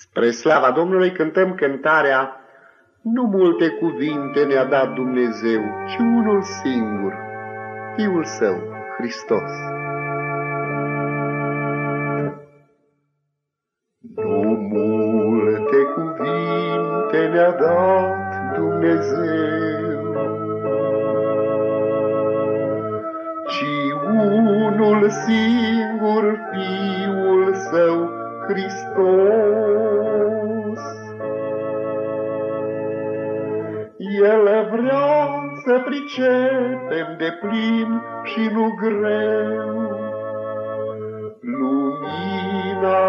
Spre slava Domnului cântăm cântarea Nu multe cuvinte ne-a dat Dumnezeu, ci unul singur, Fiul Său, Hristos. Nu multe cuvinte ne-a dat Dumnezeu, ci unul singur, Fiul Său, Hristos. El vrea să pricepem de plin și nu greu lumina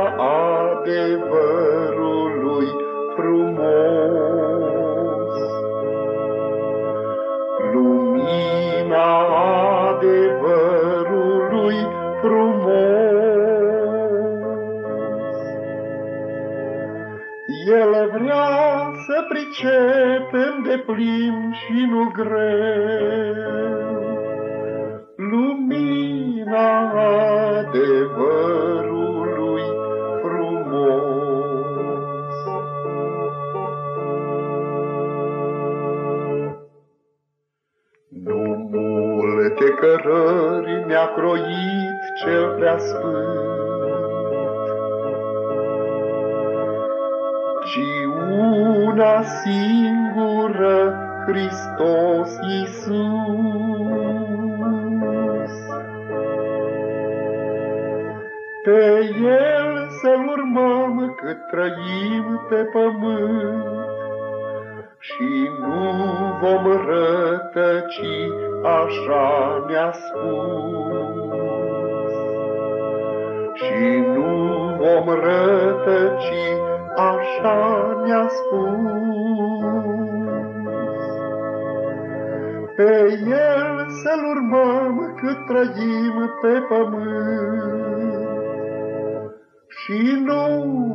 adevărului frumos. Lumina adevărului frumos. El vrea să pricepem de plin și nu greu lumina adevărului frumos. Nu multe cărări mi-a croit cel prea sfânt, ci una singură, Hristos Iisus. Pe El să-L urmăm cât trăim pe pământ și nu vom rătăci, așa ne-a spus. Și nu vom rătăci, așa ne-a spus. Pe El să-L urmăm cât trăim pe pământ și nu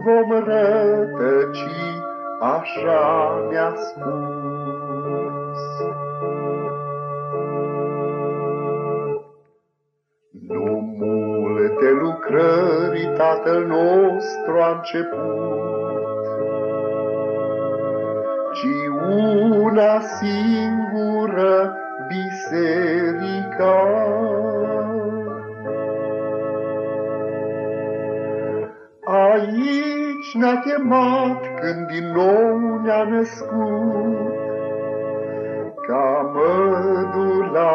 vom rătăci, așa ne-a spus. Multe lucrări Tatăl nostru a început, ci una singură biserica. Aici ne-a chemat când din nou ne-a născut, ca mădulare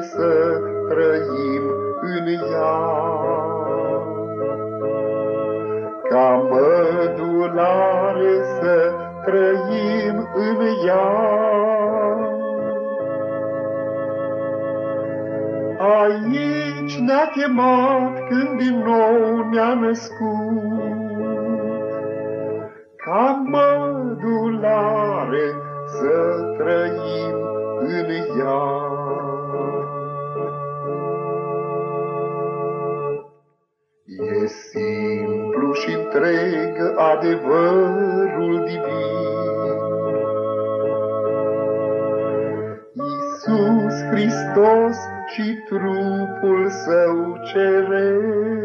să trăim în ea. Ca mădulare să trăim în ea. Aici ne-a chemat când din nou ne-a născut, ca mădulare să trăim în ea. Întreg adevărul divin. Iisus Hristos și trupul său ceresc.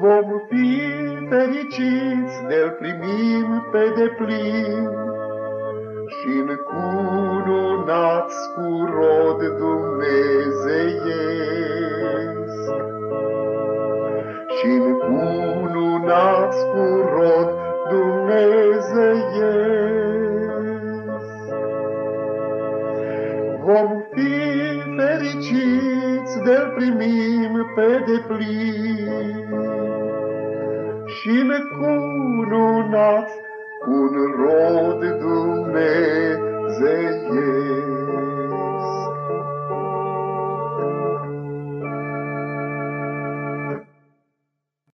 Vom fi fericiți de-l primim pe deplin și încununați cu rod dumnezeiesc. Vom fi fericiți de-l primim pe deplin și încununați un rod Dumnezeu.